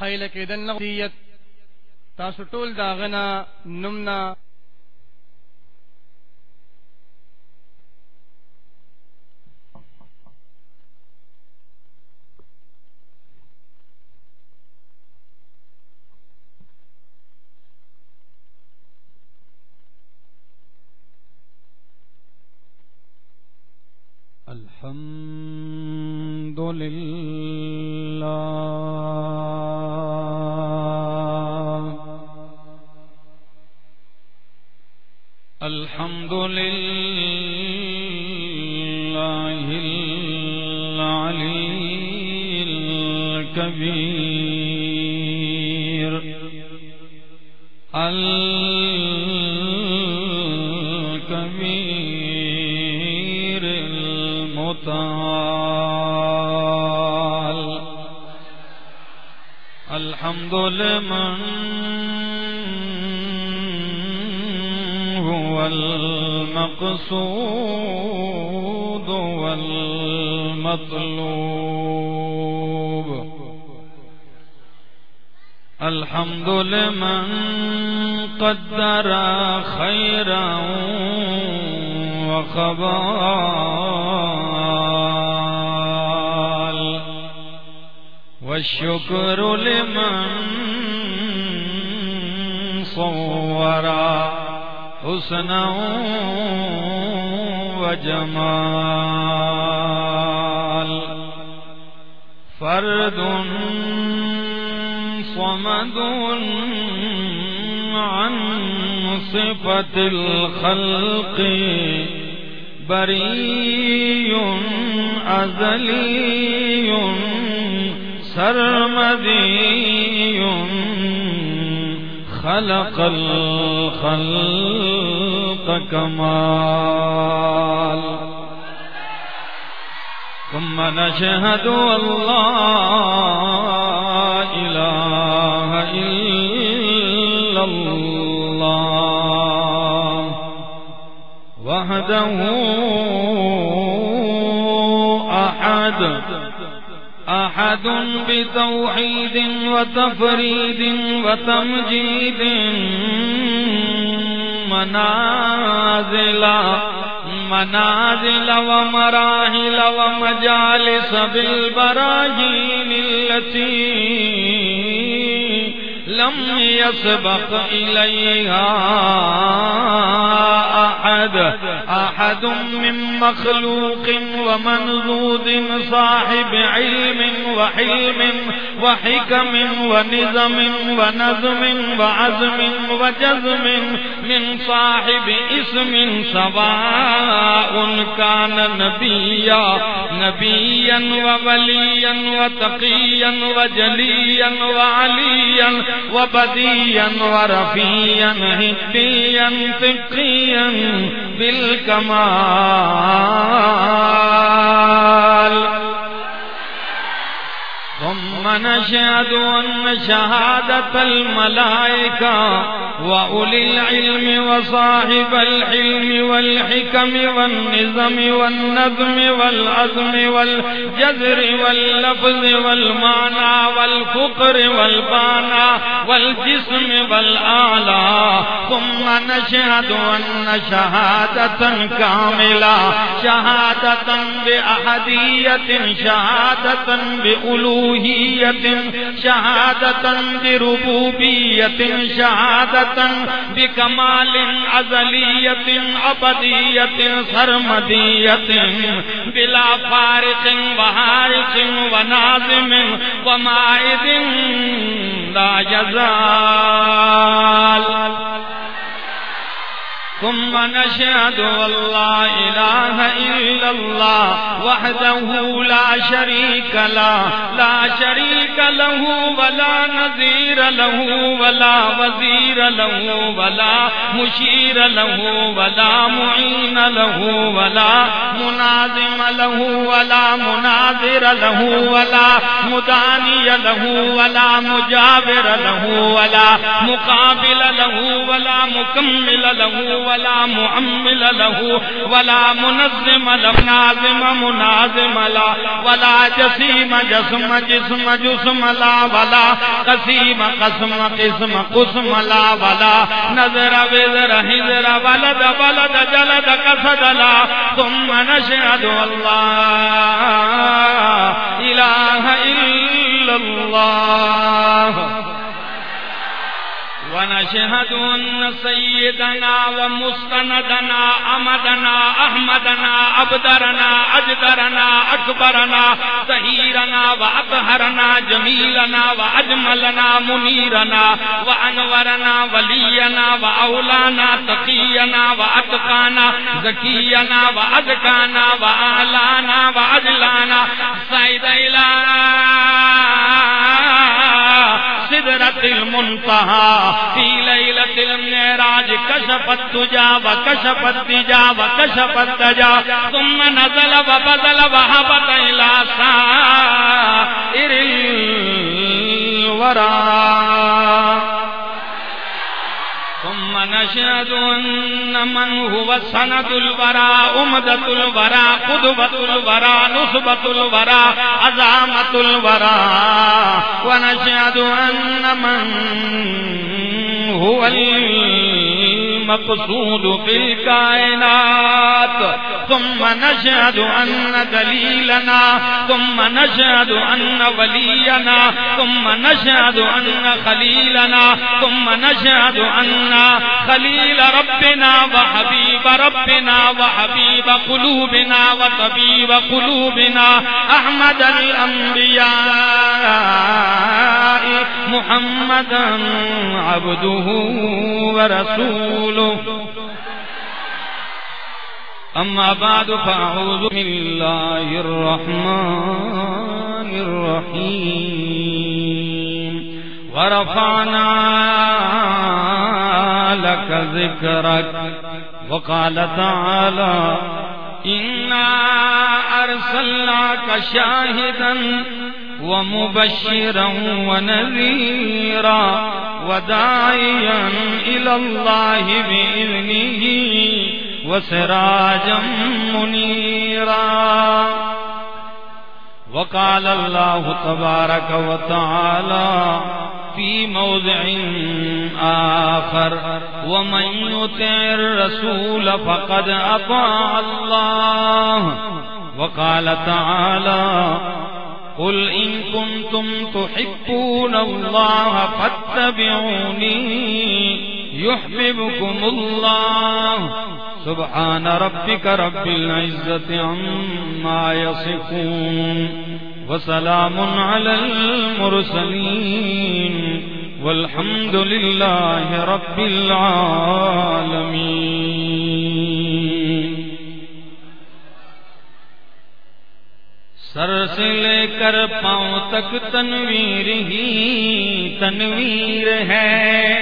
حیل کېدل نه تاسو ټول داغنا نمنا والشكر لمن صور حسنا وجمال فرد صمد عن صفة الخلق بريء أزلي سرمدي خلق الخلق كمال ثم نشهد الله إله إلا الله وحده أحد أحد بتوحيد وتفريد وتمجيد منازل منازل ومراحل ومجالس بالبراهين التي لم يسبق إليها أحد. أحد من مخلوق ومنزود صاحب علم وحلم وحكم ونظم ونظم وعزم وجزم من صاحب اسم سواء كان نبيا نبيا ووليا وتقيا وجليا وعليا. وبديا ورفيا هديا فقيا بالكمال. ثم نشهد أن شهادة الملائكة وأولي العلم وصاحب الحلم والحكم والنظم والنظم والعزم والجذر واللفظ والمعنى والفقر والبانى والجسم والآلى ثم نشهد أن شهادة كاملة. شهادة بأحدية، شهادة بألوهية. شهادة بربوبية شهادة بكمال أزلية أبدية سرمدية بلا فارق وهارق ونازم ومائد لا يزال ثم نشهد أن لا إله إلا الله وحده لا شريك له لا شريك له ولا نذير له ولا وزير له ولا مشير له ولا معين له ولا منازم له ولا مناظر له ولا مداني له ولا مجابر له ولا مقابل له ولا مكمل له ولا معمل له، ولا منظم له نازم منازم لا، ولا جسيم جسم جسم جسم لا، ولا قسيم قسم قسم قسم لا، ولا نظر بذر حذر ولد ولد جلد قصد لا. ثم نشهد الله إله إلا الله. ونشهد أن سيدنا ومستندنا أمدنا أحمدنا، أبدرنا، أجدرنا، أكبرنا سهيرنا وأطهرنا، جميلنا وأجملنا، منيرنا وأنورنا، ولينا وأولانا، تقينا وأتقانا، زكينا وأزكانا وأعلانا وأجلانا، سيد إله سدرت المنتہا فی لیلت المعراج، کشفت تجا و کشفت تجا و کشفت تجا، ثم نزل و بدل و حبت الى سائر الورا ثم نشهد أن من هو سند الورى، أمدة الورى قدبة الورى، نصبة الورى عزامة الورى. ونشهد أن من هو المقصود في الكائنات. ثم نشهد أن دليلنا، ثم نشهد أن ولينا، ثم نشهد أن خليلنا، ثم نشهد أن خليل ربنا وحبيب ربنا وحبيب قلوبنا وطبيب قلوبنا. أحمد الأنبياء، محمدا عبده ورسوله. أما بعد، فأعوذ من الله الرحمن الرحيم. ورفعنا لك ذكرك، وقال تعالى إنا أرسلناك شاهدا ومبشرا ونذيرا وداعيا إلى الله بإذنه وسراجا منيرا. وقال الله تبارك وتعالى في موضع آخر، ومن يطع الرسول فقد أطاع الله. وقال تعالى قل إن كنتم تحبون الله فاتبعوني يحببكم الله. سبحان ربك رب العزة عما يصفون. وسلام على المرسلين. والحمد لله رب العالمين. سر سے لے کر پاؤں تک تنویر ہی تنویر ہے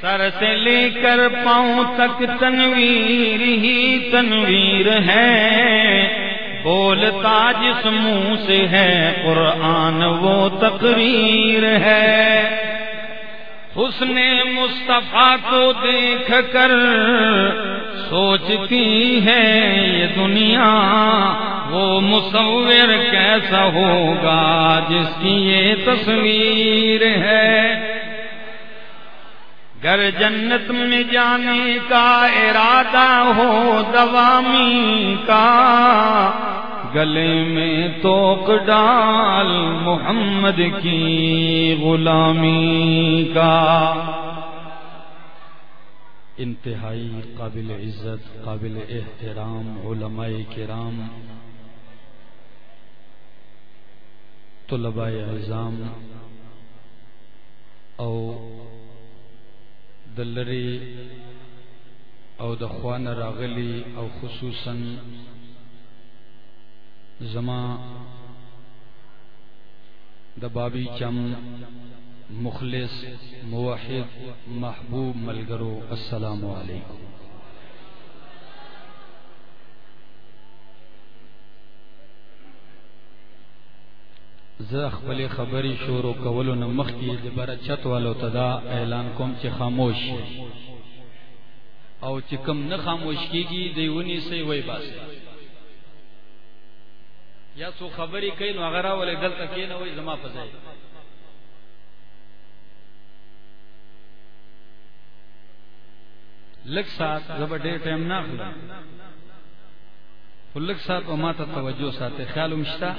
سر سے لے کر پاؤں تک تنویر ہی تنویر ہے بولتا جس منہ سے ہے قرآن وہ تقریر ہے حسن مصطفیٰ کو دیکھ کر سوچتی ہے یہ دنیا وہ مصور کیسا ہوگا جس کی یہ تصویر ہے۔ گر جنت میں جانے کا ارادہ ہو، دوامی کا گلے میں توک ڈال محمد کی غلامی کا۔ انتہائی قابل عزت، قابل احترام علماء کرام، طلباء اعظام او دلری او د خوان راغلی او خصوصا زما د بابی چم مخلص موحد محبوب ملګرو السلام علیکم. زه خپل خبري شروع کولو نه مخکې د بر چت والو تدا اعلان کوم چې خاموش او چکم نہ خاموش کی گی دیونی سے وہی باس یا سو خبری کئی نو اگر والے دل تک نہ وہی زما پسائے لگ ساتھ زبر ڈیر ٹائم نہ کھلا لگ ساتھ و ماتا توجہ ساتھ خیال مشتا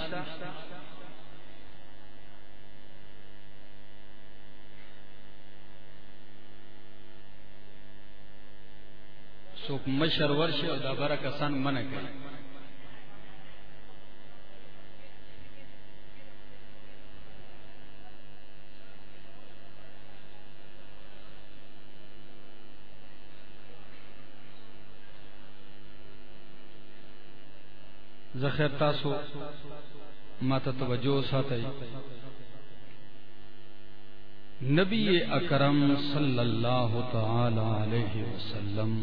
سوک مشر ورش او دا برا کسان منع کرے زخیر تاسو ماتا توجہ ساتھ نبی اکرم صلی اللہ تعالی علیہ وسلم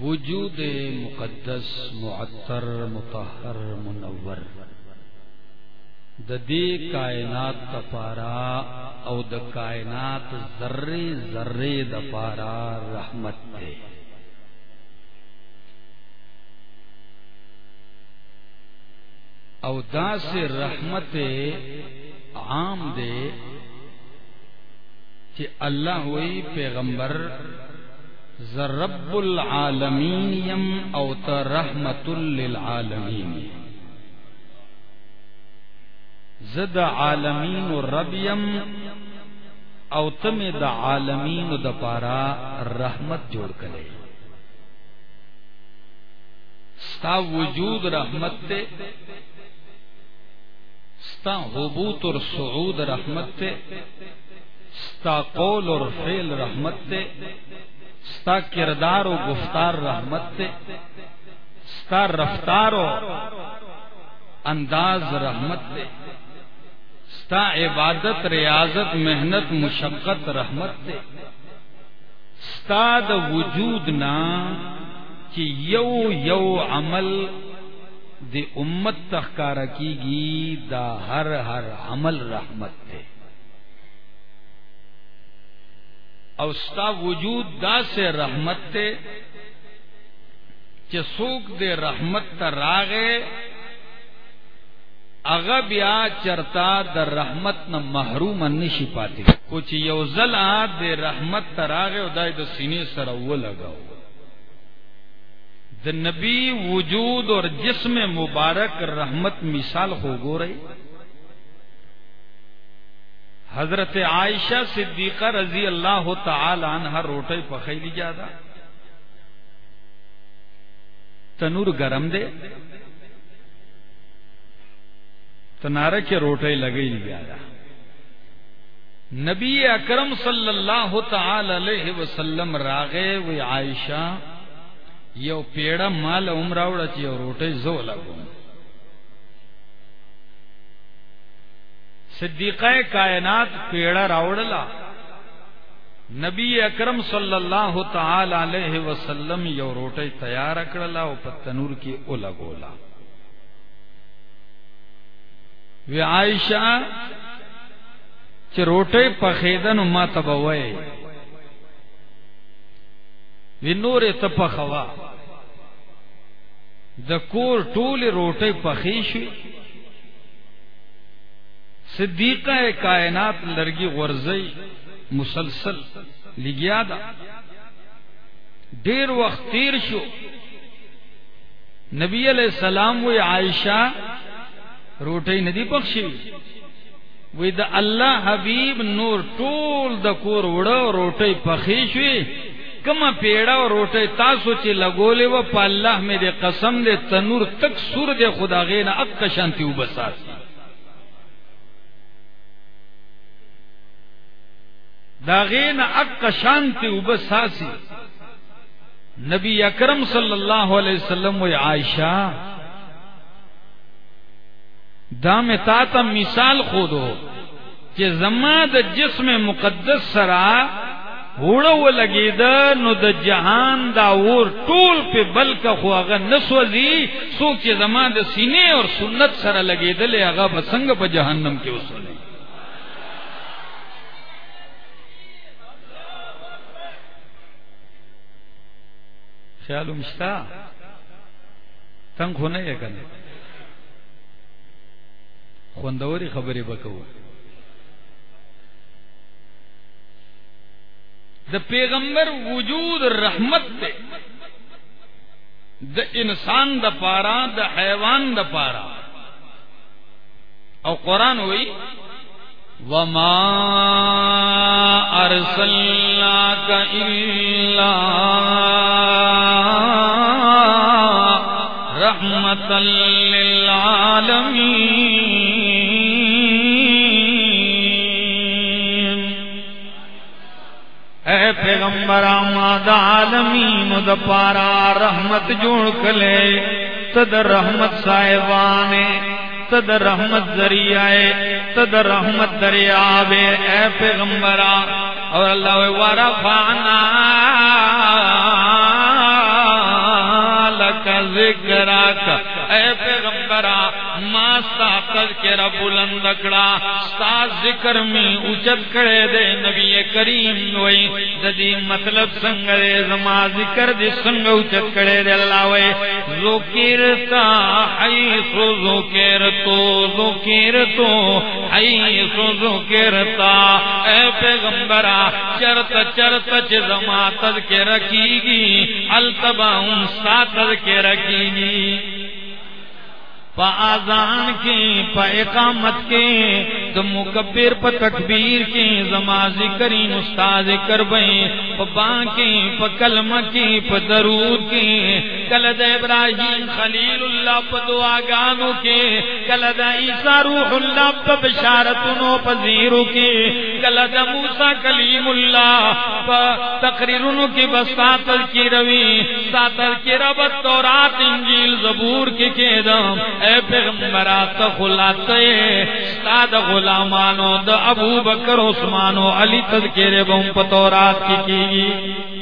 وجود مقدس، معطر متحر منور ددی کائنات تپارا او د کائنات ذرے ذرے دپارا رحمت دے او دا سے رحمت عام دے کہ اللہ ہوئی پیغمبر زرب العالمین یم او رحمت للعالمین۔ زد عالمین رب یم او تم د عالمین د پارا رحمت جوڑ کرے ستا وجود رحمت تے ستا حبوت اور سعود رحمت تے، ستا قول اور فعل رحمت تے، ستا کردار و گفتار رحمت تے، ستا رفتار و انداز رحمت تے، ستا عبادت، ریاضت، محنت، مشقت رحمت تے، ستا د وجود نا کہ یو یو عمل دی امت تخکارا کی گی دا ہر ہر عمل رحمت تے۔ او ستا وجود دا سے رحمت تے چسوک دے رحمت تا راغے اغا بیا چرتا در رحمت نہ محروم نشی پاتی کچھ یو زلا دے رحمت تا راغے، او دای د سینے سره و لگاو د نبی وجود اور جسم مبارک رحمت مثال ہو گو رہی۔ حضرت عائشہ صدیقہ رضی اللہ تعالی عنہ روٹے پخیلی جادا تنور گرم دے۔ تنارے کے روٹے لگے جادا نبی اکرم صلی اللہ تعالی علیہ وسلم راغے و عائشہ یو پیڑا مال عمراوڑا چی یو روٹے زو لگوں صدیقہ کائنات پیڑا راوڑلا. نبی اکرم صلی اللہ تعالی علیہ وسلم یو روٹے تیار اکڑلا او پتنور کی اولا گولا. وی عائشہ چ روٹے پخیدن ما تبوئے وی نور تپخوا د کور ټول روټي پخیشوي صدیقہ کائنات لرگی غرزی مسلسل لگیا دا دیر وقت تیر شو. نبی علیہ السلام وہ عائشہ روٹی ندی پخشی وی دا اللہ حبیب نور ټول د کور وړو روټي پخې شوې. کما پیڑا اور روټي تاسو چې لګولې و په الله مې دې قسم دې تنور تک سور دې خدا غینا اک شانتی وبسات دا غین اک شانتی وبساسی نبی اکرم صلی اللہ علیہ وسلم و عائشہ، دا میں تا تا مثال خودو کہ زما د جسم مقدس سرا وړه ولګیدا نو د جهان دا ور ټول په بلکه خو هغه نسوځي څوک چې زما د سینې او سنت سره لګیدل هغه به څنګه په جهنم کې وسولي خیال مشتا تنگ خونه یې کنه. خوندوري خبرې وکړو دا پیغمبر وجود رحمت دے. دا انسان دا پارا دا حیوان دا پارا. او قرآن ہوئی وما ارسلناك الا رحمتا للعالمین پیغمبر آماد عالمین دا پارا رحمت جوڑ کلے۔ تد رحمت صاحبانے تد رحمت ذریعہ، تد رحمت دریاب، اے پیغمبرا اور اللہ ورفعنا لک ذکرک اے پیغمبرا، ما ستا تذکرہ بلند کڑا ستا ذکر میں اجت کڑے دے نبی کریم وئی ددی مطلب سنگ دے، زما ذکر دی سنگ اجت کڑے دے اللہ وئی ذکرتا حیث ذکرتو ذکرتو حیث ذکرتا اے پیغمبرا، چرت چرت چ زما تذکرہ کیگی التباہم ستا تذکرہ کیگی۔ پا آزان کی، پا اقامت کی تو مکبر، پا تکبیر کی، زما ذکرین استاد ذکر بین پا بان پا کلم کی، پا درود کی۔ کلد ابراہیم خلیل اللہ پا دعاگانو کی۔ کلد عیسیٰ روح اللہ پا بشارتنو پا زیرو کی۔ کلد موسیٰ کلیم اللہ پا تقریرنو کی بستا تذکیروی ستا تذکیربت تورات، انجیل، زبور کی کیدم اے پیغمبرا تا خلات استاد غلامانو دا ابو بکر عثمانو علی تذکیر بہم پتورات کی کی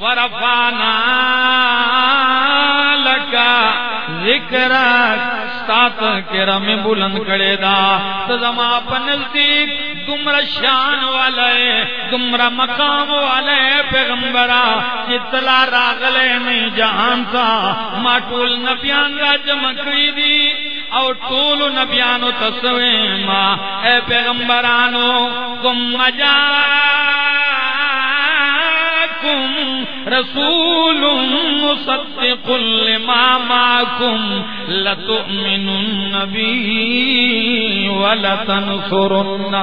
ورفانا لکا ذکرک سات کرم بلند کڑے دا تزما پنزدیک گمر شان والے گمر مقام والے پیغمبرا چتلا راغلے میں جہان تھا ما ٹول نبیان را جمع کری دی او ٹول نبیانو تسوے ما اے پیغمبرانو، گم مجا کم رسول مصدق لما معكم. لتؤمنن به ولتنصرن.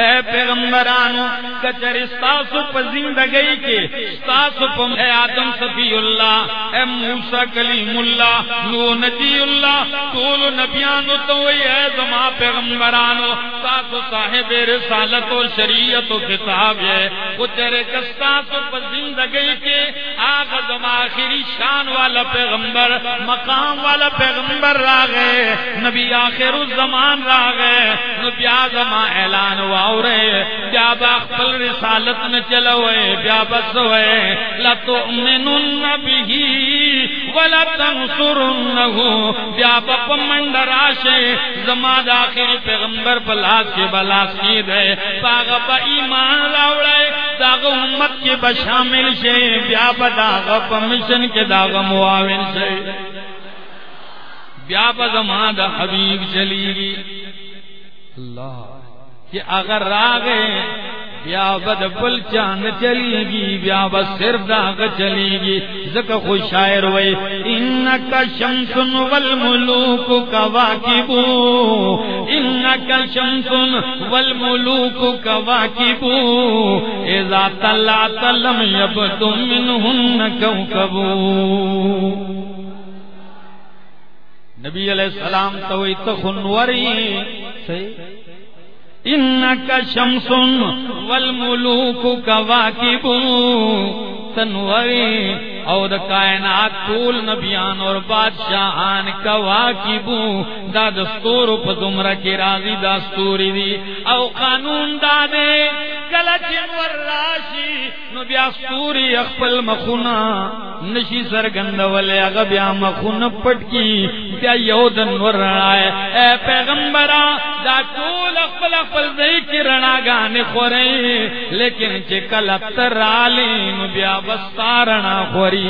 اے پیغمبرانو، کچر استاسو پا زندگئی کے استاسو پا اے آدم صفی اللہ، اے موسیٰ کلیم اللہ، نو نجی اللہ طول نبیانو تو اے زما پیغمبرانو استاسو صاحب رسالت و شریعت و کتاب ہے۔ کچر کستاسو پا زندگئی کے آغا آخری شان والا پیغمبر، مقام والا پیغمبر را گئے۔ نبی آخر الزمان را گئے۔ نبی آزما اعلان ہوا اورے بیا خپل رسالت نہ چلوے بیا بس ہوئے لتؤمنن به ولا تنصرنه. بیا په منډراشه زما د اخر پیغمبر په لاس کې بلاس کې ده باغ په ایمان راوړې داغ امت کې به شامل شي بیا په داغ په مشن کې داغ معاون شي بیا په زما د حبیب چلیږي اللہ کہ اگر راگے بیا بد پل چاند چلی گی بیا بس سر داغ چلی گی زک خوش شاعر وے، انکا شمس والملوک کواکبو انکا شمس والملوک کواکبو اذا طلعت لم یبت منہن کوکبو نبی علیہ السلام تو اتخنوری صحیح؟ انک شمس والملوک کواکب تنوری او د کائنات طول نبیان اور بادشاہان کواکب دا دستور په دمرا کې راضی دستوری دی. او قانون دا دے کلا چنور راشی، نو بیا ستوری اخپل مخونا. نشی سرگند والے اگا بیا مخون پٹ کی بیا یو دن ور رنائے اے پیغمبرا، دا طول اخپل اخپل دی کی رنا گانے خورے لیکن چکل اتر آلی نو بیا بستارنا خوری.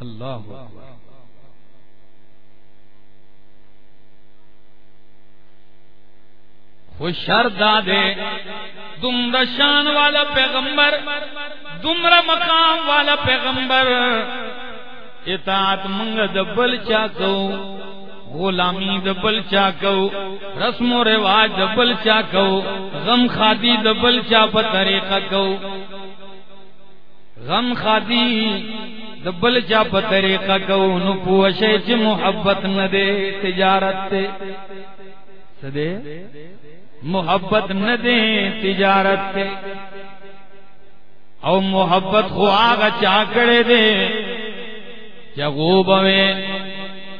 اللہ اکبر. خوشر دادے۔ دمر شان والا پیغمبر دمر مقام والا پیغمبر۔ اطاعت منگ دبل چاکو غلامی دبل چاکو رسم و رواج دبل چاکو غم خادی دبل چا طریقہ کو۔ غم خادی دبل چا طریقہ کو، نو پوشے چ محبت نہ دے، تجارت تے۔ سدے؟ محبت نہ دیں تجارت سے۔ او محبت خو آگا چاکڑے دے۔ جگو بوے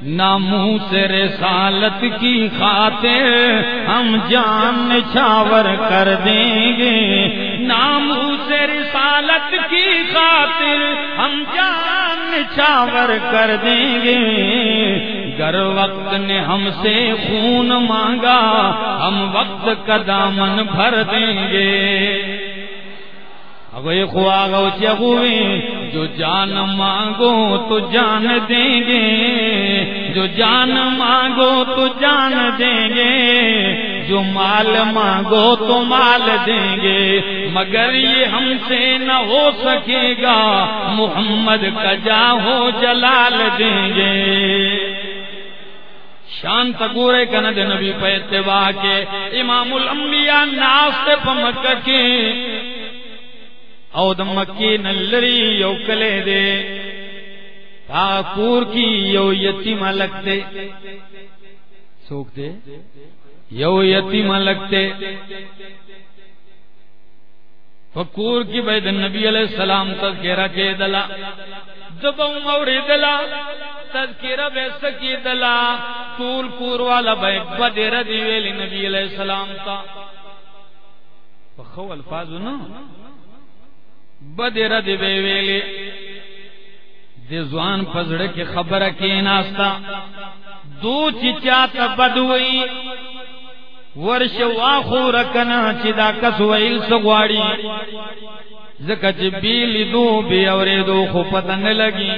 نامو سے رسالت کی خاطر ہم جان چھاور کر دیں گے۔ نامو سے رسالت کی خاطر ہم جان چھاور کر دیں گے۔ گر وقت نے ہم سے خون مانگا، ہم وقت کا دامن بھر دیں گے۔ اگوے خوا گو چگوے جو جان مانگو تو جان دیں گے۔ جو جان مانگو تو جان دیں گے۔ جو مال مانگو تو مال دیں گے۔ مگر یہ ہم سے نہ ہو سکے گا۔ محمد کا جا ہو جلال دیں گے۔ شان تگورے کن دے نبی پہ اتباع کے۔ امام الانبیاء ناس تے پا مکہ کے۔ او دا مکی نلری یو کلے دے۔ پاکور کی یو یتیم لگ دے۔ سوک دے۔ یو یتیم لگ دے۔ فکور کی بید نبی علیہ السلام تذکرہ کے دلا۔ جب موری دلا، تذکرہ بے سکی دلا، طول کور والا بے بدر دی ویلی نبی علیہ السلام تا۔ فخو الفاظ نا۔ بدر دی بے ویلی دی زوان پزڑ کے خبر کی ناستا۔ دو چچا تا بدوئی ورش واخو رکنا چی دا کس ویل سگواڑی۔ زکا چی بیلی دو بی اوری دو خو پتنگ لگی۔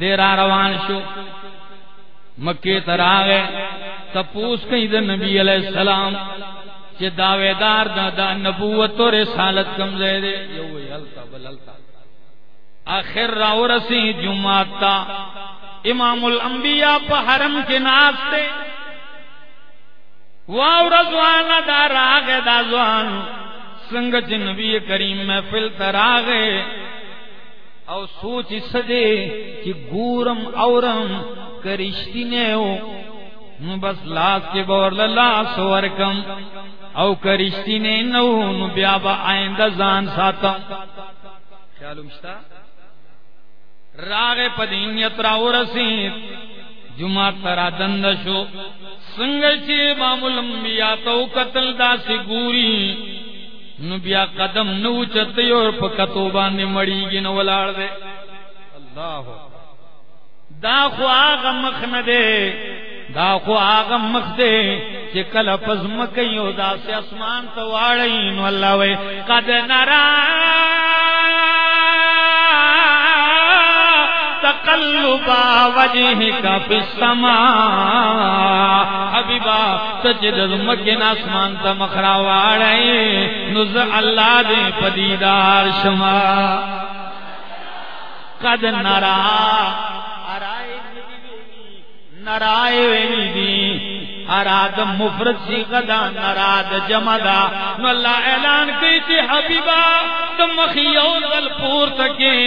دیر روان شو۔ مکی تر آگے تپوس کئی دا نبی علیہ السلام۔ چی دعوے دار دا دا نبوت و رسالت کم زیدے۔ یو وی حلتا بللتا آخر راو رسی جمعات تا۔ امام الانبیاء پا حرم کے ناستے واو رضوان دا راغ دا زوان۔ سنگ چ نبی کریم محفل تراغے او سوچ سدے کہ گورم اورم کرشتی نے ہو بس لاس کے بور لاس ورکم او کرشتی نے نو نو بیا با آئندہ زان ساتا خیال مشتا؟ راغ پدینیت راو رسید جمعہ ترا دند شو۔ سنگ چی امام الانبیاء تو قتل دا سی گوری۔ نو بیا قدم نو چتی اور پکتو کتو باندے مڑی گی نو ولاڑ دے۔ اللہ دا خو آغا مخ ندے دا خو آغا مخ دے، چی کل پز مکیو، دا سی اسمان تو واڑی نو اللہ وے، قد نرا تقلبا وجهك في السماء حبیبا سجد مکن آسمان تا مخرا واڑے نز اللہ دے پدیدار شما. قد نرا نرائے وینی دی۔ اراد مفرد سی غدا نراد جمدا نو اللہ اعلان کی تی حبیبا تم مخیو ذل پور تکے۔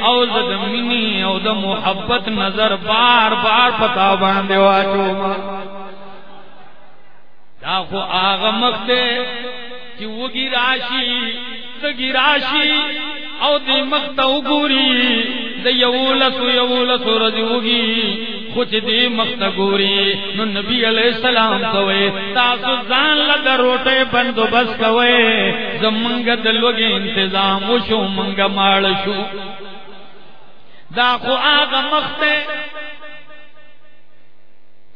او زد منی او د محبت نظر بار بار پتا باندې واچو دا خو آغا مختے چی وگی راشی سگی راشی او دی مختا اگوری۔ دی یولسو یولسو رضی وگی کچھ دی مختگوری نو نبی علیہ السلام کوئے۔ تاسو زان لگا روٹے بندوبست کوئے۔ زمنگ دلوگی انتظام وشو منگ ماڑ شو۔ دا خو آغا مختے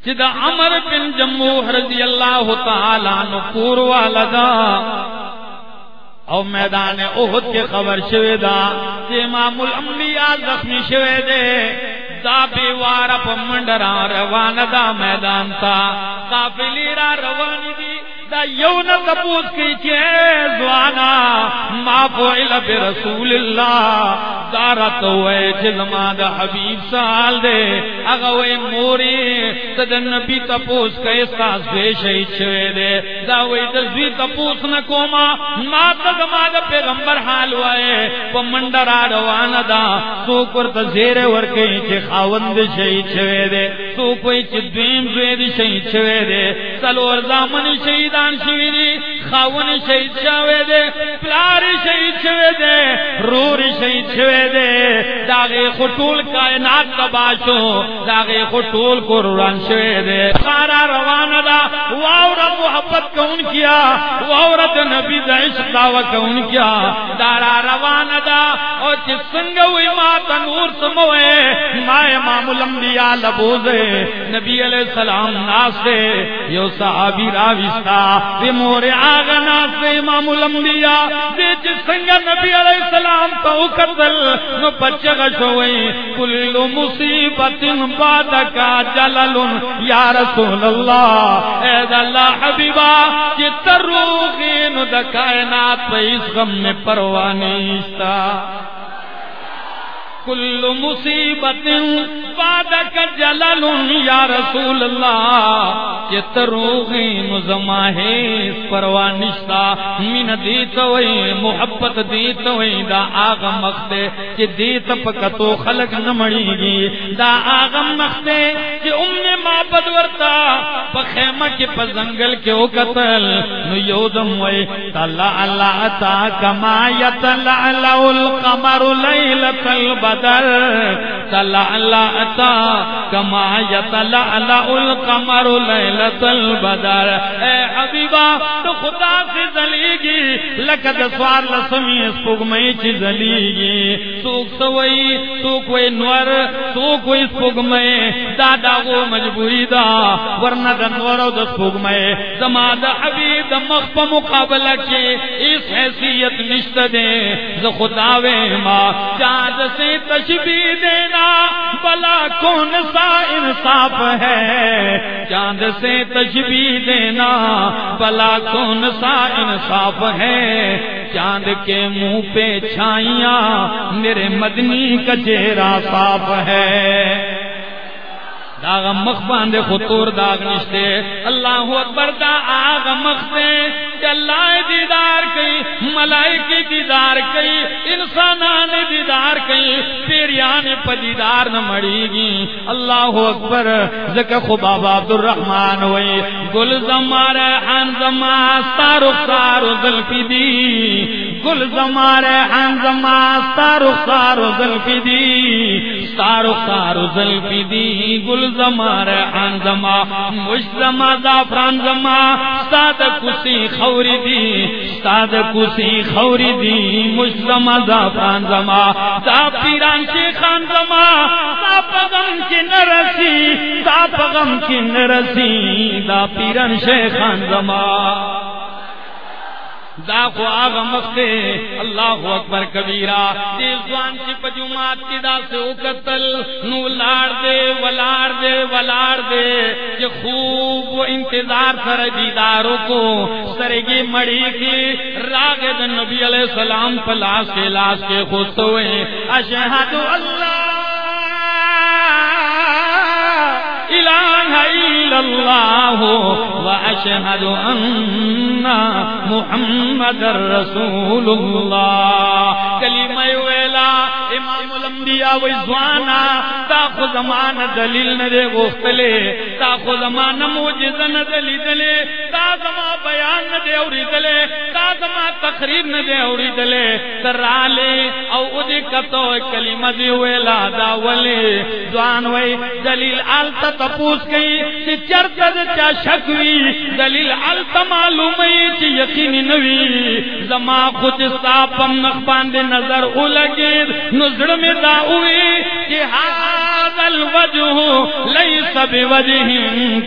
چدا عمر بن جموح رضی اللہ تعالی عنہ پور والا دا۔ او میدان احد کے خبر شوے دا کہ امام الانبیاء زخمی شوے دے۔ دا بیوار پا منڈرا روان دا میدان تا قافلی را روانی دی دا یو نہ تپوس کی چے زوانا، ما فعل برسول اللہ۔ دارت ہوئے چلما دا حبیب سال دے۔ اگا وے موری، تد نبی تپوس کا استاس بے شہید شوے دے۔ دا وے دزوی تپوس نہ کوما، ما تد ما دا پیغمبر حال ہوئے پا منڈر آڈوانا دا سو کرت زیر ورکی چے خاوند شہید شوے دے۔ تو کوئی چے دویم دی شہید شوے دے سلور زامن شہید شهیدان شوی دی خاون شهید شوی دی پلار شهید شوی دی رور شهید شوی دی داغه خطول کائنات تباشو داغه خطول قرآن شوی دی سارا روان دا واورا محبت کون کیا واورا نبی دا عشق دعوی کون کیا۔ دارا روان دا، او چی سنگوی ما تنور سموئے ما امام الانبیاء لبوزے۔ نبی علیہ السلام ناسے یو صحابی راویستا دی مور آغنا سے امام الانبیاء دے جس سنگا نبی علیہ السلام تو قتل نو پچغ شوئی کل مصیبت بعدکا جلل یا رسول اللہ۔ اے اللہ حبیبا چتر روغی نو دا کائنات پہ اس غم میں پروانیشتا کل مصیبت بعدک جلل یا رسول اللہ کہ تروغی نظمہ ہے، اس پروانشتا من دیت وی محبت دیت وی دا آغا مختے کہ دیت پکتو خلق نمڑی گی دا آغا مختے کہ ام نے معبد ورتا، پخیمہ کے پزنگل کے او قتل. نو یودم وی تلا تا کما یتلا القمر لیلت البر. بدل تلا اتا کما یتلا اللہ القمر لیلت البدر۔ اے حبیبا، تو خدا سے زلیگی لکت سوار لسمی سپگمئی چی زلیگی۔ سوک سوئی، سوک وی نور، سوک وی سپگمئی۔ دادا وہ مجبوری دا، ورنہ دا نور دا سپگمئی۔ زما دا حبیب دا مخ پا مقابلہ کے اس حیثیت نشت دے۔ ز خدا وے ما چاند سے تشبیح گا بلا کون سا انصاف ہے؟ چاند سے تجبی دینا بلا کون سا انصاف ہے؟ چاند کے منہ پہ چھائیاں میرے مدنی کا چہرہ صاف ہے۔ داغ مخ باندے خطور داغ نشتے. اللہ اکبر دا آغ مخ دے. اللہ دیدار کئی، ملائکی دیدار کئی، انسانان دیدار کئی، پیریان پا دیدار نہ مڑی گی. اللہ اکبر زکا خباب عبد الرحمن ہوئی. گل زمار حن زما سارو سارو ذلفی دی. گل زمار حن زما سارو سارو ذلفی دی. سارو سارو ذلفی دی. گل زمار حن زما مش زما، زعفران زما. ساد کسی خوری دی ساد کسی خوری دی مش زما، زعفران زما. دا پیران شیخان زما دا پغم کی نرسی دا پغم کی نرسی دا پیران شیخان زما. دا خو آغا مختے اللہ اکبر کبیرہ۔ دی زوان چی پجومات کی دا سے اکتل نو لار دے، ولار دے ولار دے۔ کہ خوب و انتظار سر دیداروں کو، سرگی مڑی کی راگ دن نبی علیہ السلام پلاس کے لاس کے خود ہوئے۔ اشہد اللہ الہ الا اللہ واشہد ان محمد رسول اللہ کلمہ ویلا امام الانبیاء و ازوانا تا خو زمان دلیل نہ دے غفتلے دا خود ما نموجز ندلی دلے دا زما بیان ندے اوری دلے دا زما تقریر ندے اوری دلے ترالے، او ادی کتو کلمہ دی ویلا دا ولی دوان وی دلیل آلتا تپوس گئی چی چرتا دا چا شکوی دلیل آلتا معلومی چی یقینی نوی۔ زما خود ستا پم نخبان دے نظر اولگید نظر میں دا اوی کہ هذا الوجه ليس بوجه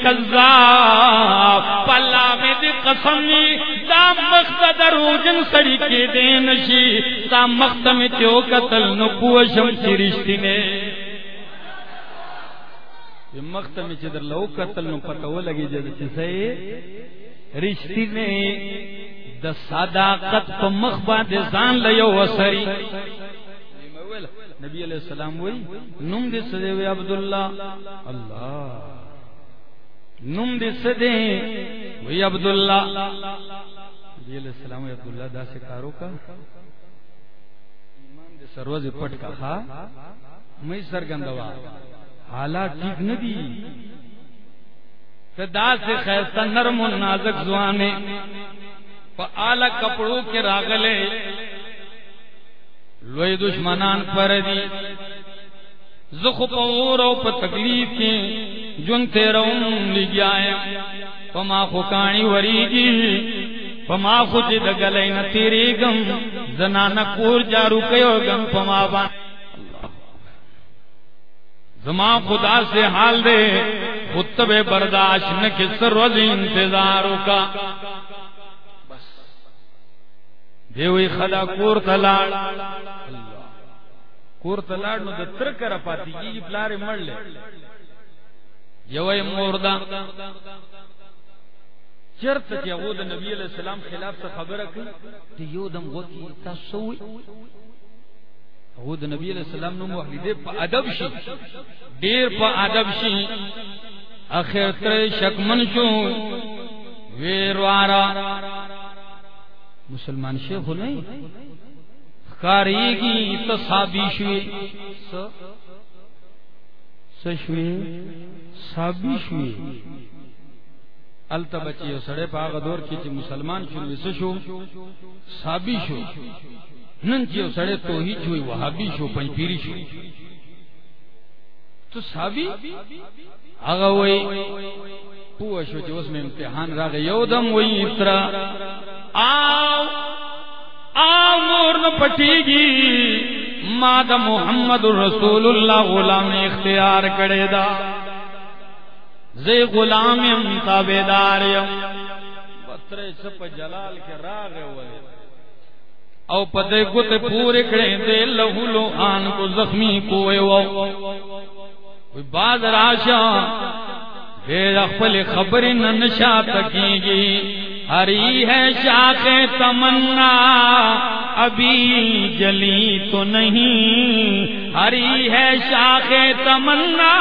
كذاب پلا میں دی قسمی دا مقتدر وجن سڑی کے دین شی۔ دا مقتم چو قتل نو پوشم چی رشتی نے؟ یہ مقتم چی لو قتل نو پتہ لگی جد چی سے رشتی نے د صداقت په مخ باندې ځان له یو وسري نبی علیہ السلام وی، نم دے سدے وی عبداللہ۔ اللہ۔ نم دے سدے وی عبداللہ۔ نبی علیہ السلام وی عبداللہ دا سے کارو کا۔ ایمان دے سروز پٹ کا خواہ میں سرگندوا حالات ٹھیک ندی دا سے خیستہ نرم و نازک زوانے پا آلہ کپڑوں کے راغلے۔ لوی دشمنان پر دی۔ زخ پور او پا تکلیف کی جن تیرون لگیا ہے پما خو کانی وریگی۔ پما خو جی جد گلئی نتیری گم۔ زنانا کور جارو کیو گم۔ پما بان زما خدا سے حال دے، خطب برداشت نہ کس روز انتظاروں کا۔ بس۔ دیوی خدا کور تلاړ کور تلاړ نو د تر کرا پاتې کی جی پلار مړل یوې موردا چرته چې هغه د نبی علیہ السلام خلاف څه خبره کوي ته یو دم وکی تاسو وي د نبی علیہ السلام نو موحده په ادب شي ډیر په ادب شي اخر تر شکمن شو ویروارا مسلمان شیخ نہیں؟ کاری گی تصابی شوی. سشوی سابی شوی. التا بچی او سڑے پا آغا دور کی چی مسلمان شروع سشو سابی شو. نن چی او سڑے توحید شوی وحابی شو پنج پیری شو۔ تو سابی آغا وی پوہ شو چی اس میں امتحان راگ یودم وی اترا۔ آو آو نور نہ پٹی گی ماد محمد رسول اللہ غلام اختیار کرے دا۔ زی غلام ام تابیدار یم۔ بطرے سپ جلال کے راغ ہوئے او پدے گت پورے کڑے دے لہو لو آن کو زخمی کوئے وو۔ کوئی باز راشا پھر اخفل خبر ننشا تکیں گی۔ ہری ہے شاخ تمنا، ابھی جلی تو نہیں۔ ہری ہے شاخ تمنا،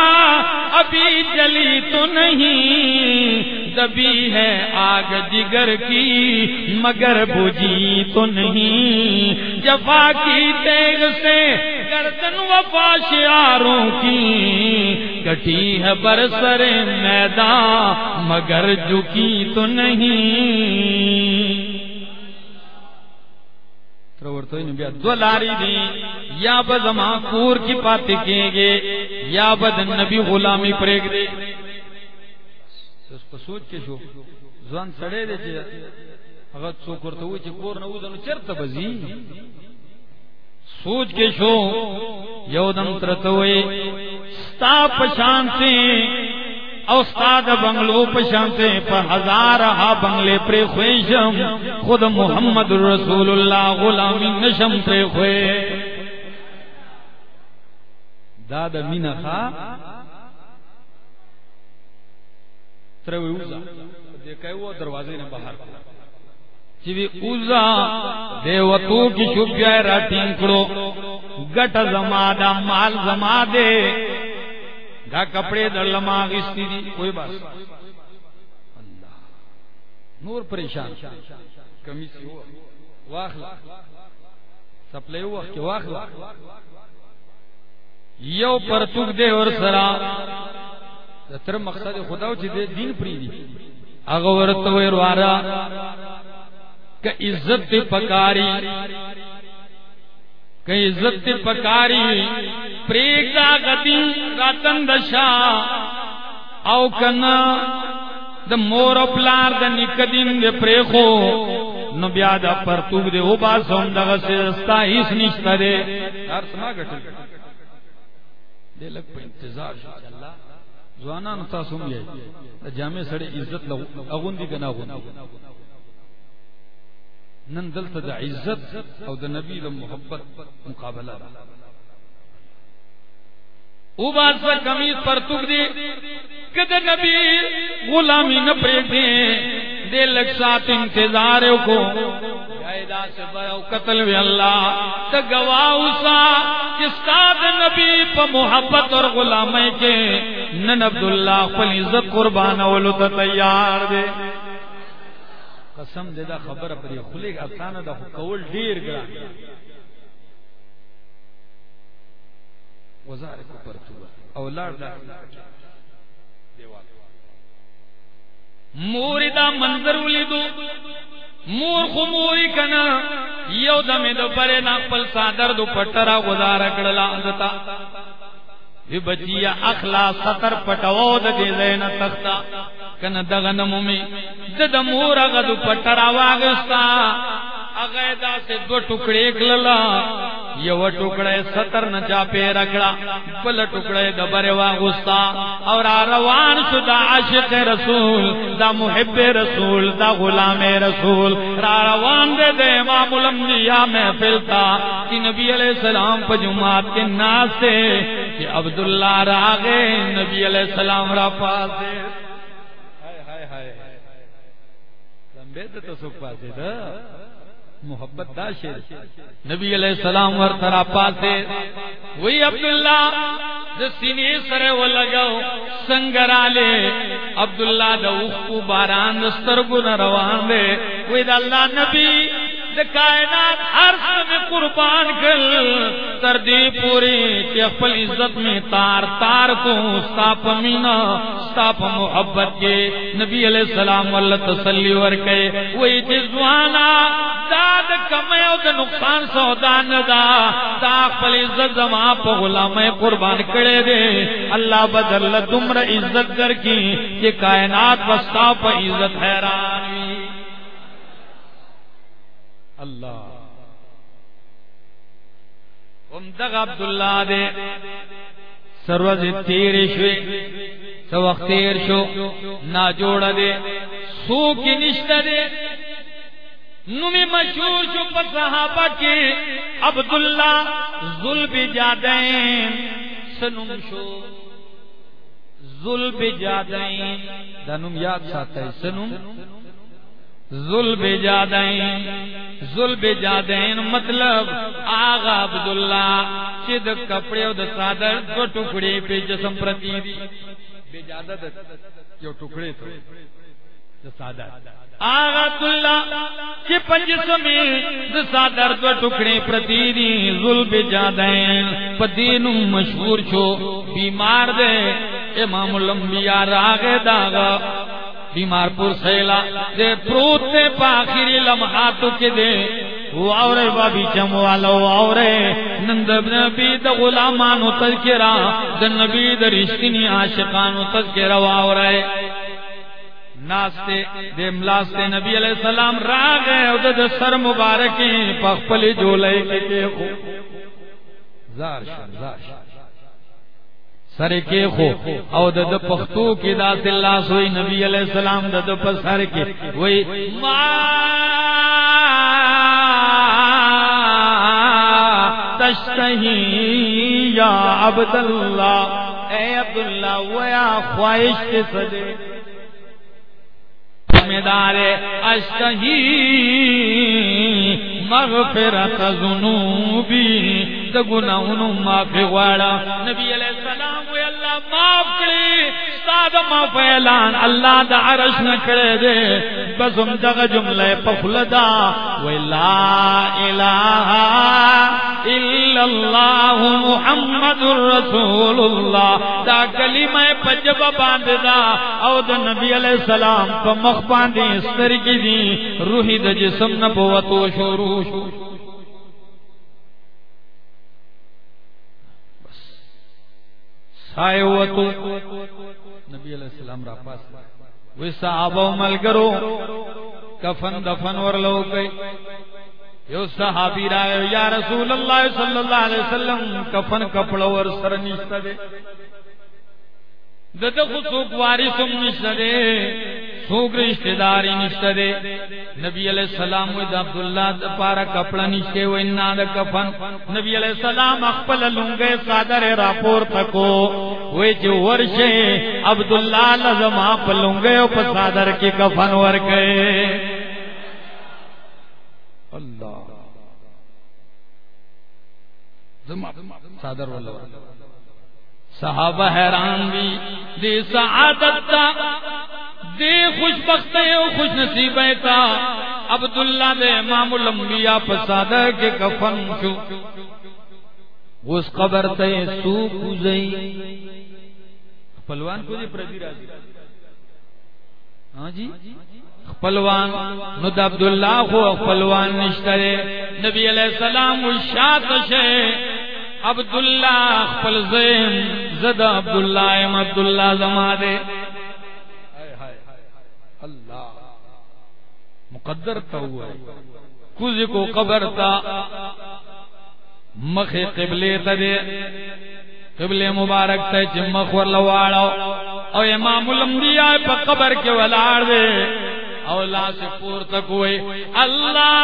ابھی جلی تو نہیں۔ دبی ہے آگ جگر کی، مگر بجی تو نہیں۔ جفا کی تیگ سے گردن وفا شیاروں کی۔ کٹی ہے برسر میدان، مگر جھکی تو نہیں۔ دو لاری دی۔ یا بد کور کی پاتے کیے گے، یا بد نبی غلامی پریگ دے سوچ کے شو، زوان سڑے دے چھے اگر سو کرتا ہوئی چھے کور نو دنو چرتا بزی۔ سوچ کے شو، یو دم ترتا ہوئی، ستا پشان سے استاد بنگلو پشانتے پر ہزار ہا بنگلے پر خویشم خود محمد رسول اللہ غلامی نشم پر خوی دادا مینا خوا تروی اوزا دیکھے وہ دروازے نے باہر کو۔ چوی اوزا، دیوتو کی شبیہ را ٹینکڑو گٹ زما دا مال زما دے دا کپڑے در لما غستی دی، کوئی بات اللہ، نور پریشان۔ کمی سی ہوا۔ واخلا۔ سپلے ہوا کہ واخلا۔ یو پرتوک دے اور سرا۔ تر مقصد خدا چې دین پری دی۔ هغه ورته وروارا کہ عزت پکاری۔ کہ عزت پکاری۔ پریگا گتی راتن دشا او کنا د مور او پلار د نکدین د پریخو نو بیا د پرتوګ د او با سوم دغه سستا هیڅ نشته ده هر سما غټل دې لک په انتظار شو الله ځوانان تاسو هم یې د جامع سره عزت لغون اغوندي کنا اغوندي نن دلته د عزت او د نبی د محبت مقابله ده او باز پر کمیز پر تک دی کد نبی غلامی نہ دی دے لگ سات انتظار کو جائدہ سے برو قتل وی اللہ، تا گواہ سا جس کا نبی پا محبت اور غلامی کے نن عبداللہ خلی عزت قربان اولو تا تیار دے۔ قسم دے دا خبر پر خلی آسان دا کول ډیر ګران وزار کو پرتو اولاد دیوال مور دا منظر ولیدو. مور خو موری کنا. یو دمه دو پرے نا پل صادر دو پټرا گزار کړلا اندتا وی بچیا اخلا ستر پټاو د دې زین تختا۔ کنه دغه نمومي د د مور هغه د پټرا واغستا هغه دا سه دو ټوکړې کړلا یو ټوکړې ستر نه چا په رکړه بل ټوکړې د بره واغستا۔ اور روان شو د عاشق رسول، دا محب رسول، دا غلام رسول۔ را روان دے د امام الانبیاء محفل تا۔ کہ نبی علیہ السلام په جمعات کې ناز سے کہ عبداللہ راغے نبی علیہ السلام را پاسے لمبے تو سو پاسے دا محبت دا شیر۔ نبی علیہ السلام ور ترا پاسے وہی عبداللہ د سینے سره ولګاو څنګه رااله عبد الله د اوخو باران سترګو روان دي وې د الله نبی کائنات ہر میں قربان کر تر دی پوری چې خپل عزت میں تار تار کو استاپ مینا استاپ محبت کے نبی علیہ السلام اللہ تسلی ور کئ وہی چې ځوانا داد کمه او د نقصان سودا نه دا دا عزت زما په غلامه قربان کړي دي الله بدل تمره عزت در کی چې کائنات وستا په عزت حیران وي اللہ۔ ام دغ عبداللہ دے۔ سروز تیر شوی سو وقت تیر شو نا جوڑ دے۔ سو کی نشت دے۔ نمی مشہور شو پر صحابہ کے۔ عبداللہ ظلب جادین سنم شو۔ ظلب جادین دنم یاد ساتا ہے، سنم۔ ظلم جادین ظلم جادین مطلب آغا عبداللہ، چد کپڑے د صادر دو ٹکڑے پہ جسم پرتی دی۔ بے جادت جو ٹکڑے تو صادر آغا عبداللہ چی پنجسم د صادر دو ٹکڑے پرتی دی۔ ظلم جادین پدین مشہور چھو۔ بیمار دے، امام الانبیاء راغ داغا۔ بیمار پور سیلا دے پروت دے پاخری لمحاتو کے دے۔ واورے بابی چم والا واورے نند نبی د غلامانو تذکرہ، د نبی د رشتنی عاشقانو تذکرہ واورے ناستے دے ملاستے نبی علیہ السلام را گئے او د سر مبارکی پخپلی جولے کے کے خو زار شر زار شر سر کے خو. او د پختو کی دا اللہ سوئی نبی علیہ السلام د پر سر کے وہی ما تشتہی یا عبد عبداللہ. اے عبد عبداللہ ویا خواہش کے صدے. دار اشتہی مغفرت ذنوبی د ګناونو معافي غواړه نبی علیہ السلام وی الله معاف کړي ساده ما اعلان۔ الله د عرش نه کړي دے۔ بس ہم جگہ جملے پخلدا لا الہ الا اللہ محمد الرسول اللہ۔ دا کلمہ پجب بانددا او دا نبی علیہ السلام پا مخ باندی استرگی دی روحی دا جسم نبوتو شروع۔ شروع سائیوتو نبی علیہ السلام را پاس وی صحابہ ملگرو کفن دفن ورلو گئی یو صحابی را یا رسول اللہ صلی اللہ علیہ وسلم، کفن کپڑا ور سر نشتا دے دد وارثم دے رشتہ داری دے نبی علیہ السلام پارا کپڑا نشتے و انا دا کفن۔ نبی علیہ السلام سادر راپور تکو۔ کی کفن ورکے۔ اللہ۔ صادر صحابہ حیران بھی، دی سعادت تا دے خوش بخت خوش نصیب کا عبداللہ دے امام الانبیاء پسادہ کے کفن شو۔ اس قبر تے سو کزئی پلوان کو جی پردی راجی ہاں جی؟ پلوان ند عبداللہ کو پلوان نشترے۔ نبی علیہ السلام شاعت شے۔ عبداللہ پل زیم زد عبداللہ ام عبداللہ زمادے۔ مقدر تا ہوا ہے۔ کز کو قبر تا۔ مخ قبلے تا دے۔ قبلے مبارک تا چمخ ورلواڑا او امام الانبیاء پا قبر کے ولار دے۔ او لا سے پور تک ہوئے۔ اللہ۔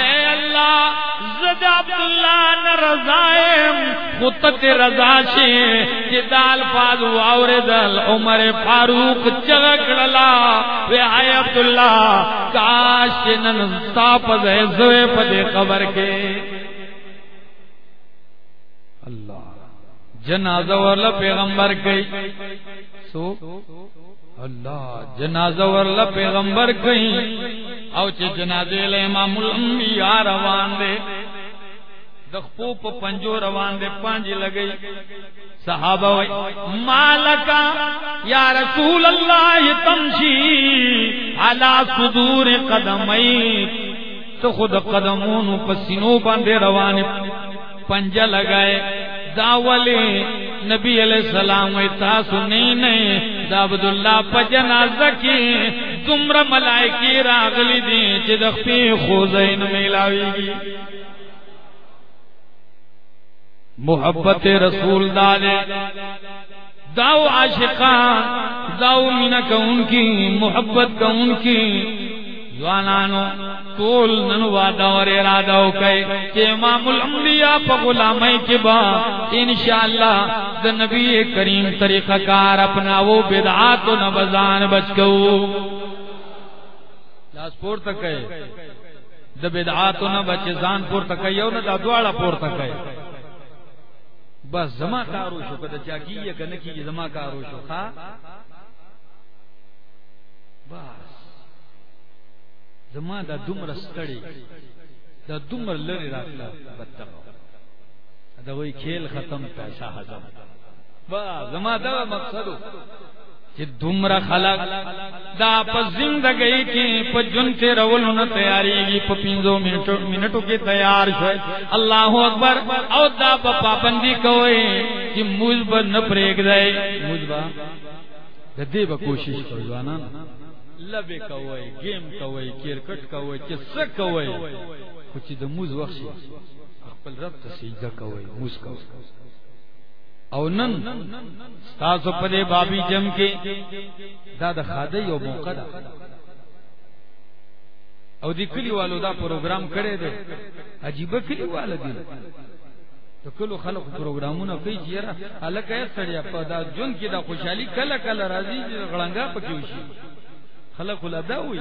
اے اللہ، زد عبداللہ نرزائم خطت رضا شی چی دال فاز عمر فاروق چغکڑلا وی آئی عبداللہ، کاش نن ساپ دے، زوے پدے قبر کے۔ اللہ، جنازہ ورلا پیغمبر گئی سو؟ اللہ جنازہ ورلا پیغمبر گئی او چی جنازے لے امام الانبیاء روان دے۔ دخپو پا پنجو روان دے، پانجی لگئی۔ صحابہ وی مالکا، یا رسول اللہ تمشی علا صدور قدمی تو خود قدمون پسینو باندے روان پنجا لگائے۔ داولی نبی علیہ السلام وی تاسو نہیں نہیں دا عبداللہ پا جنازہ کی دمر ملائکی راغلی دی، چی دخپی خوزین ملاوی گی۔ محبت رسول دالے۔ داؤ عاشقان داؤ مینہ کا ان کی، محبت کا ان کی۔ جوانانو طول ننو وعدہ اور ارادہ ہو کئے کہ امام الانبیاء پا غلامی کے با انشاءاللہ دا نبی کریم طریقہ کار اپنا وہ بدعات و نبزان بچ کو لاس پور تک ہے دا بدعات و نبچزان پور تک یو نا دا دوارا پور تک ہے بس زما کارو شو کدا چا کیه کنه کیه زما کارو شو ها بس. زما دا دومره ستړي، دا دومره لری راتله. بدتغه. دا وی کھیل ختم تا شاه اعظم با، زما دا مقصدو چې دومره خلق دا په زندګۍ کې په جون ته رولو نه تیاریږي، په پینځو منټو منټو کې تیار شوي الله اکبر. او دا په پابندي کوي چې موږ به نه پرېږدای موږ به د دې به کوشش کوو، ځوانان. لبه کوي گیم کوي کرکټ کوي چې څه کوي خو چې د موږ وخت خپل رب ته سجده کوي موږ کوي او نن تاسو په بابی جم کې دا د خاده یو موقع ده. او دی کلی والو دا پروګرام کړي دي عجیب کلی والو دي. تو کلو خلق پروګرامونه کوي چیرې الکه یې سړیا په دا جون کې دا خوشحالي کله کله راځي چې غړنګا پکې وشي. خلق ولا وي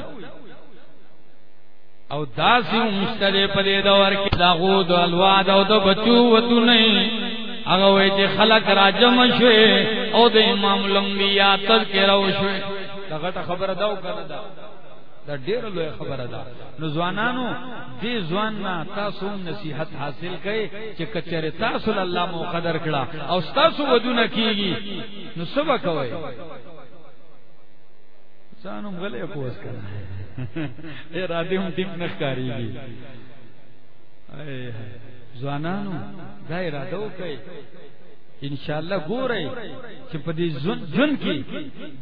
او داسې مشتری په دې دور کې دا غو د الواد او د بچو وته نه هغه وای چې خلق را جمع او د امام الانبیاء تذکرہ وشوه دا غټه خبره دا وکړه دا. دا ډیر لوی خبره ده نو ځوانانو، دې ځوان نه تاسو نصيحت حاصل کړئ چې کچره تاسو الله مو قدر کړه او تاسو ودونه کیږي، نو سبا کوي ځانم غلې پوس کړه اے را دې هم ټیم نخکاریږي ځوانانو دا اراده وکړئ ان شاء الله ګورئ چې په دې جن جن کې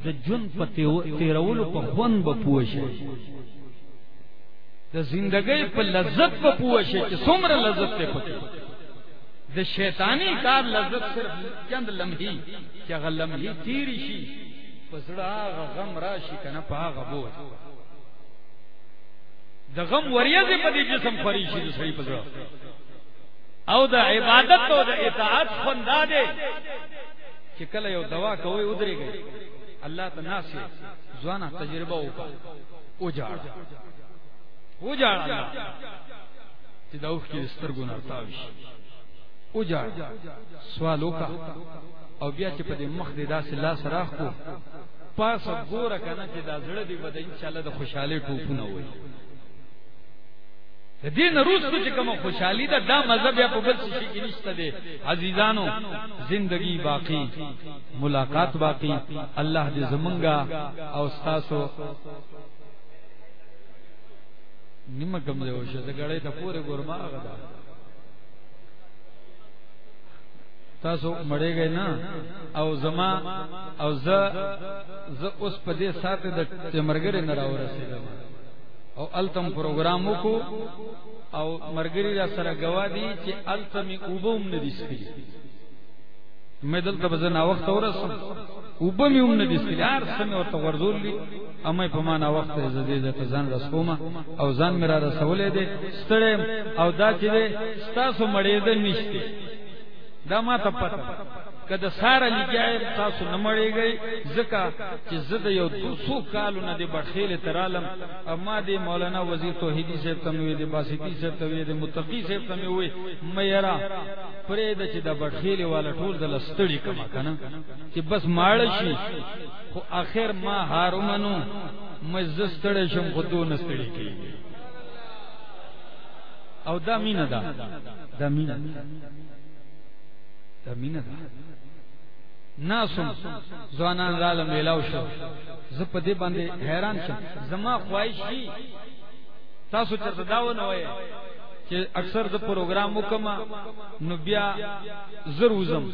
د جن په تیرولو په خون به پوښي د زندګۍ په لذت په پوښي چې څومره لذت ته پکې د شیطانی کار لذت صرف چند لمحي چې هغه لمحي تیری شي پسړه هغه غم راشي کنه په هغه بوج د غم وریځ په دې جسم خوري د سړي پسړه او د عبادت او د اطاعت خوندا دے چې کله یو دوا کوي ودري گئی الله تناسي ځوانا تجربه وکړه. او جاړ او جاړ چې دا اوخ کې سترګو نه تاوش او جاړ سوال وکړه. او بیا چې په دې مخ دې داسې لاس راخ کو پاس ګوره کنه چې دا زړه دې بده ان شاء الله د خوشاله ټوپونه وي د دین روز تو چکم خوشحالی دا دا مذہب یا پبل سشی کی نشتا دے عزیزانو، زندگی باقی، ملاقات باقی. اللہ دے زمنگا او استاسو نیم کم دے ہوشا دا گڑے تا پورے گرما آگا تاسو مڑے گئے نا، او زما، او ز ز اس پدے ساتھ دا مرگرے نراو رسیدہ او التم پروگرام کو او مرګری را سره گوا دی چې التم اوبوم نه دي سپی مې دلته بزنا وخت ورسم. اوبم یوم نه دي سپی هر سمه ورته ورزول دي. امه په معنا وخت زدي د ځان رسومه. او ځان میرا رسولې دي ستړې او دا چې ستاسو مړې ده نشته. دا ما ته پته. کده سارا لګای تاسو نه گئی زکا چې زد یو سو کالو نه دی بخیل ترالم اما دی مولانا وزیر توحیدی صاحب ته وی دی باسیتی صاحب ته وی دی متقی صاحب ته وی مې را پرې د چې د بخیل والا ټول د لستړی کما کنه چې بس ماړ شي. خو اخر ما هارومنو مې زستړی شم، خو دو نستړی کیږي. او دا مینه ده. دا مینه دا مینه ده. ناسم. زوانان رالم ویلاو شو. زپ دې باندې حیران شم. زما خواهش شي تاسو چرته داو نه وای چې اکثر د پروګرام وکما نو بیا زروزم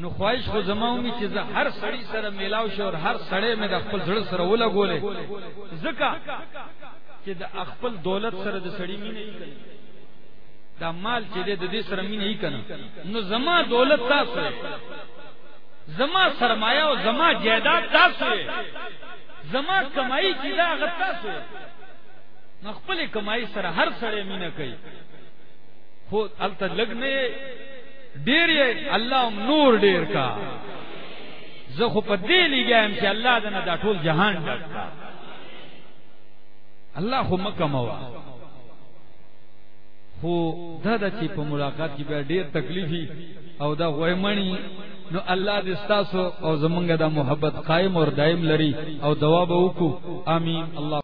نو خواهش خو زما ومي چې زه هر سړی سره میلاو شو او هر سړی مې د خپل زړه سره زکه چې د خپل دولت سره د سړی مینه یې کوي دا مال چې د دې سره مینه یې کنه. نو زما دولت تاسو زما سرمایہ او زما جائیداد تاسو زما کمائی کی دا غت تاسو نو خپل کمائی سره هر سړی مینه کوي. خو الته لګ نه ډیر یې، الله نور ډیر کا. زه خو په دې لګایم چې الله دنه دا ټول جهان ډک کا. الله خو مکه موا خو دا د چې په ملاقات کې بیا ډیر تکلیفي او دا غوېمنی نو الله دې ستاسو او زمونږ د محبت قائم اور دائم لري او دوا به وکړو امين الله